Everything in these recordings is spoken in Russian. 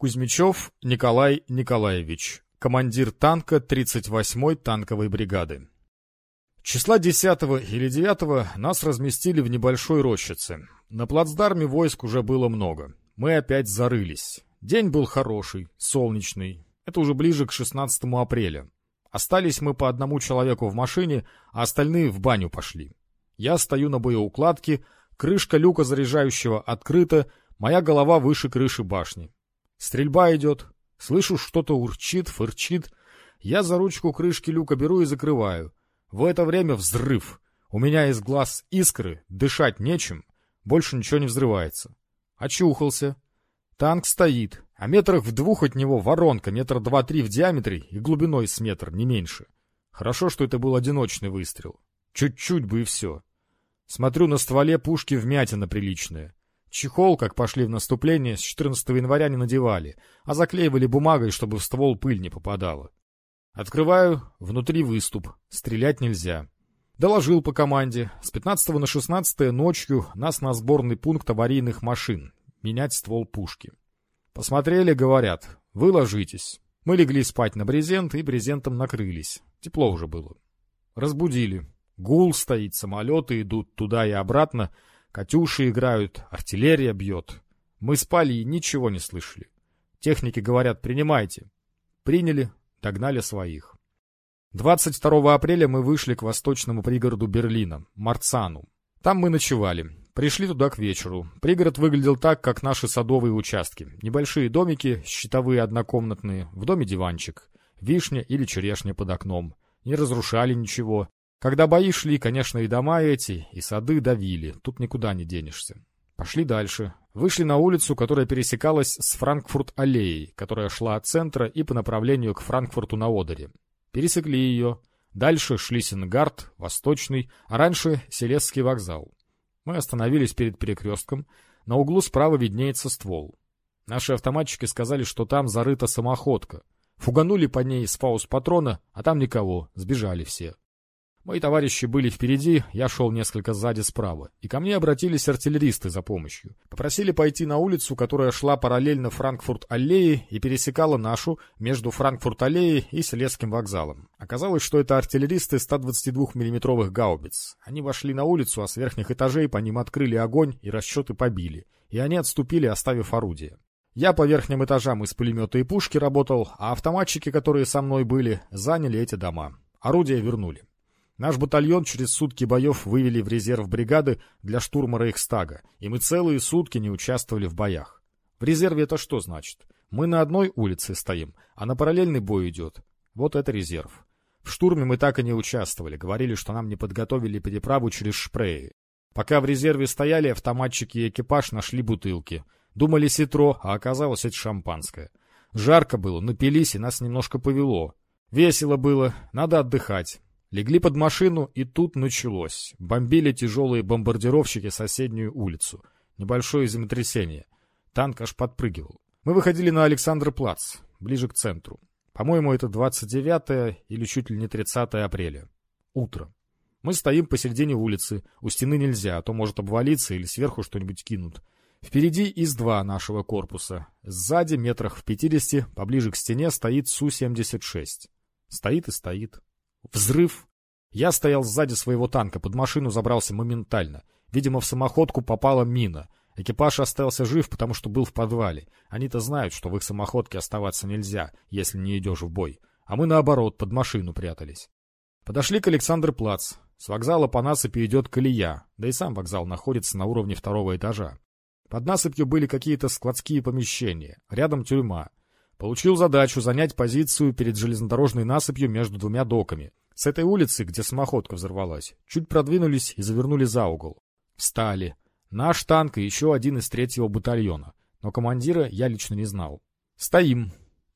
Кузьмичев Николай Николаевич, командир танка 38-й танковой бригады. Числа 10 или 9 нас разместили в небольшой рощице. На плацдарме войск уже было много. Мы опять зарылись. День был хороший, солнечный. Это уже ближе к 16 апреля. Остались мы по одному человеку в машине, а остальные в баню пошли. Я стою на боеукладке, крышка люка заряжающего открыта, моя голова выше крыши башни. Стрельба идет. Слышу, что-то урчит, фырчит. Я за ручку крышки люка беру и закрываю. В это время взрыв. У меня из глаз искры, дышать нечем, больше ничего не взрывается. Очухался. Танк стоит, а метрах в двух от него воронка, метр два-три в диаметре и глубиной с метр, не меньше. Хорошо, что это был одиночный выстрел. Чуть-чуть бы и все. Смотрю, на стволе пушки вмятина приличная. Чехол, как пошли в наступление, с 14 января не надевали, а заклеивали бумагой, чтобы в ствол пыль не попадала. Открываю, внутри выступ, стрелять нельзя. Доложил по команде. С 15 на 16 ночью нас на сборный пункт аварийных машин. Менять ствол пушки. Посмотрели, говорят, вы ложитесь. Мы легли спать на брезент и брезентом накрылись. Тепло уже было. Разбудили. Гул стоит, самолеты идут туда и обратно, Катюши играют, артиллерия бьет. Мы спали и ничего не слышали. Техники говорят, принимайте. Приняли, догнали своих. 22 апреля мы вышли к восточному пригороду Берлина, Марцану. Там мы ночевали. Пришли туда к вечеру. Пригород выглядел так, как наши садовые участки. Небольшие домики, щитовые однокомнатные, в доме диванчик, вишня или черешня под окном. Не разрушали ничего. Когда бои шли, конечно, и дома эти, и сады давили. Тут никуда не денешься. Пошли дальше. Вышли на улицу, которая пересекалась с Франкфурт-аллеей, которая шла от центра и по направлению к Франкфурту на Одере. Пересекли ее. Дальше Шлиссенгард, Восточный, а раньше Селесский вокзал. Мы остановились перед перекрестком. На углу справа виднеется ствол. Наши автоматчики сказали, что там зарыта самоходка. Фуганули по ней с фаус-патрона, а там никого, сбежали все. Мои товарищи были впереди, я шел несколько сзади справа, и ко мне обратились артиллеристы за помощью. Попросили пойти на улицу, которая шла параллельно Франкфурт-аллее и пересекала нашу между Франкфурт-аллеей и Селесским вокзалом. Оказалось, что это артиллеристы 122 миллиметровых гаубиц. Они вошли на улицу, а с верхних этажей по ним открыли огонь и расчеты побили. И они отступили, оставив орудие. Я по верхним этажам из пулемета и пушки работал, а автоматчики, которые со мной были, заняли эти дома. Орудия вернули. Наш батальон через сутки боев вывели в резерв бригады для штурма Рейхстага, и мы целые сутки не участвовали в боях. В резерве это что значит? Мы на одной улице стоим, а на параллельный бой идет. Вот это резерв. В штурме мы так и не участвовали, говорили, что нам не подготовили переправу через Шпреи. Пока в резерве стояли, автоматчики и экипаж нашли бутылки. Думали ситро, а оказалось это шампанское. Жарко было, напились, и нас немножко повело. Весело было, надо отдыхать. Легли под машину, и тут началось. Бомбили тяжелые бомбардировщики соседнюю улицу. Небольшое землетрясение. Танк аж подпрыгивал. Мы выходили на Александр-Плац, ближе к центру. По-моему, это 29 или чуть ли не 30 апреля. Утро. Мы стоим посередине улицы. У стены нельзя, а то может обвалиться или сверху что-нибудь кинут. Впереди из-2 нашего корпуса. Сзади, метрах в 50, поближе к стене, стоит Су-76. Стоит и стоит. Взрыв. Я стоял сзади своего танка, под машину забрался моментально. Видимо, в самоходку попала мина. Экипаж остался жив, потому что был в подвале. Они-то знают, что в их самоходке оставаться нельзя, если не идешь в бой. А мы, наоборот, под машину прятались. Подошли к Александр-Плац. С вокзала по насыпи идет колея, да и сам вокзал находится на уровне второго этажа. Под насыпью были какие-то складские помещения, рядом тюрьма. Получил задачу занять позицию перед железнодорожной насыпью между двумя доками. С этой улицы, где самоходка взорвалась, чуть продвинулись и завернули за угол. Встали. Наш танк и еще один из третьего батальона. Но командира я лично не знал. Стоим.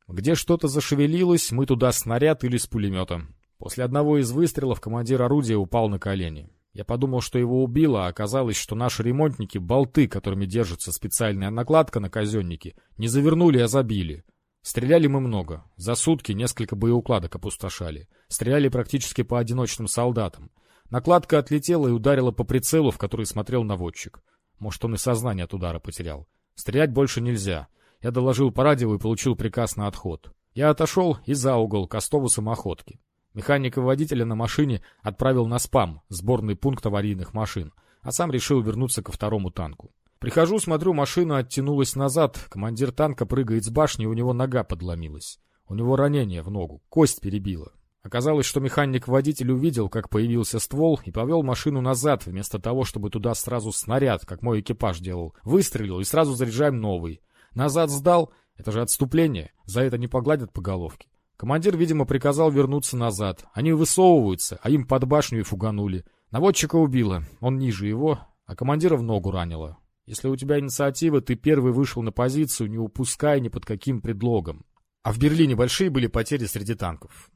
Где что-то зашевелилось, мы туда снаряд или с пулемета. После одного из выстрелов командир орудия упал на колени. Я подумал, что его убило, а оказалось, что наши ремонтники болты, которыми держится специальная накладка на казенники, не завернули, а забили. Стреляли мы много. За сутки несколько боеукладок опустошали. Стреляли практически по одиночным солдатам. Накладка отлетела и ударила по прицелу, в который смотрел наводчик. Может, он и сознание от удара потерял. Стрелять больше нельзя. Я доложил по радио и получил приказ на отход. Я отошел и за угол к остову самоходки. Механика водителя на машине отправил на СПАМ, сборный пункт аварийных машин, а сам решил вернуться ко второму танку. Прихожу, смотрю, машина оттянулась назад, командир танка прыгает с башни, у него нога подломилась. У него ранение в ногу, кость перебила. Оказалось, что механик-водитель увидел, как появился ствол, и повел машину назад, вместо того, чтобы туда сразу снаряд, как мой экипаж делал. Выстрелил, и сразу заряжаем новый. Назад сдал, это же отступление, за это не погладят по головке. Командир, видимо, приказал вернуться назад. Они высовываются, а им под башню и фуганули. Наводчика убило, он ниже его, а командира в ногу ранило. Если у тебя инициатива, ты первый вышел на позицию, не упускай ни под каким предлогом. А в Берлине большие были потери среди танков.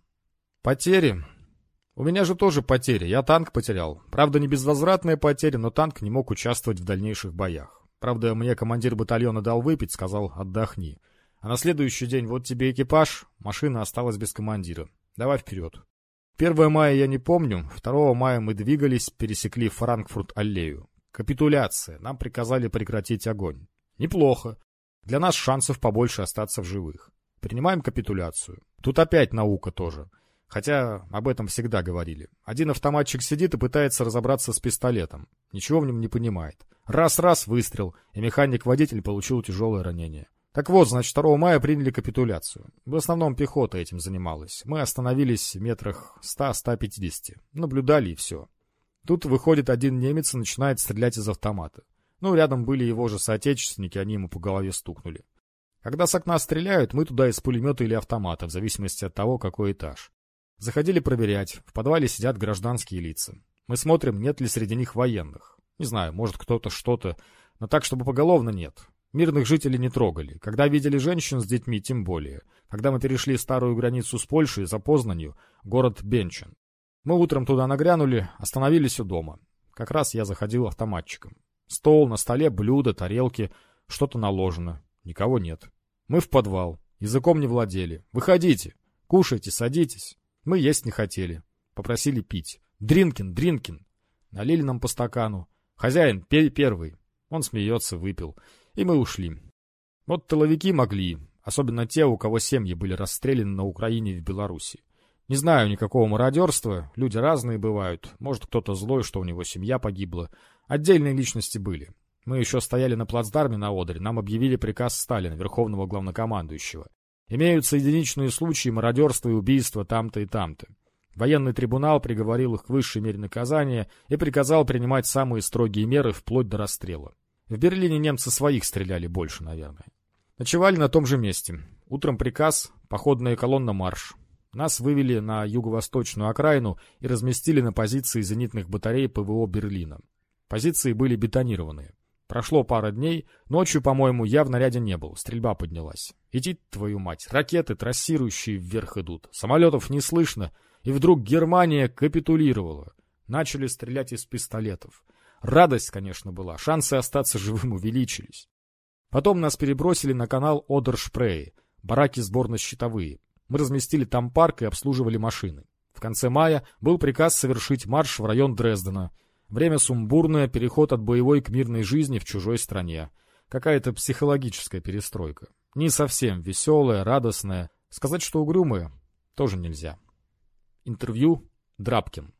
Потери? У меня же тоже потери. Я танк потерял. Правда, не безвозвратная потеря, но танк не мог участвовать в дальнейших боях. Правда, мне командир батальона дал выпить, сказал «отдохни». А на следующий день вот тебе экипаж, машина осталась без командира. Давай вперед. 1 мая я не помню, 2 мая мы двигались, пересекли Франкфурт-аллею. Капитуляция. Нам приказали прекратить огонь. Неплохо. Для нас шансов побольше остаться в живых. Принимаем капитуляцию. Тут опять наука тоже. Хотя об этом всегда говорили. Один автоматчик сидит и пытается разобраться с пистолетом. Ничего в нем не понимает. Раз-раз выстрел, и механик-водитель получил тяжелое ранение. Так вот, значит, 2 мая приняли капитуляцию. В основном пехота этим занималась. Мы остановились в метрах 100-150. Наблюдали и все. Тут выходит один немец и начинает стрелять из автомата. Ну, рядом были его же соотечественники, они ему по голове стукнули. Когда с окна стреляют, мы туда из пулемета или автомата, в зависимости от того, какой этаж. Заходили проверять. В подвале сидят гражданские лица. Мы смотрим, нет ли среди них военных. Не знаю, может кто-то что-то, но так, чтобы поголовно нет. Мирных жителей не трогали. Когда видели женщин с детьми, тем более. Когда мы перешли старую границу с Польшей за Познанью, город Бенчен. Мы утром туда нагрянули, остановились у дома. Как раз я заходил автоматчиком. Стол, на столе блюда, тарелки, что-то наложено. Никого нет. Мы в подвал. Языком не владели. Выходите. Кушайте, садитесь. Мы есть не хотели. Попросили пить. Дринкин, Дринкин. Налили нам по стакану. Хозяин, пей первый. Он смеется, выпил. И мы ушли. Вот тыловики могли, особенно те, у кого семьи были расстреляны на Украине и в Беларуси. Не знаю никакого мародерства, люди разные бывают. Может, кто-то злой, что у него семья погибла. Отдельные личности были. Мы еще стояли на плацдарме на Одере, нам объявили приказ Сталина, верховного главнокомандующего. Имеются единичные случаи мародерства и убийства там-то и там-то. Военный трибунал приговорил их к высшей мере наказания и приказал принимать самые строгие меры вплоть до расстрела. В Берлине немцы своих стреляли больше, наверное. Ночевали на том же месте. Утром приказ, походная колонна марш. Нас вывели на юго-восточную окраину и разместили на позиции зенитных батарей ПВО Берлина. Позиции были бетонированные. Прошло пара дней, ночью, по-моему, я в наряде не был, стрельба поднялась. Иди, твою мать, ракеты трассирующие вверх идут, самолетов не слышно, и вдруг Германия капитулировала. Начали стрелять из пистолетов. Радость, конечно, была, шансы остаться живым увеличились. Потом нас перебросили на канал Одершпрей, бараки сборно-щитовые. Мы разместили там парк и обслуживали машины. В конце мая был приказ совершить марш в район Дрездена. Время сумбурное, переход от боевой к мирной жизни в чужой стране. Какая-то психологическая перестройка. Не совсем веселая, радостная. Сказать, что угрюмая, тоже нельзя. Интервью Драбкин.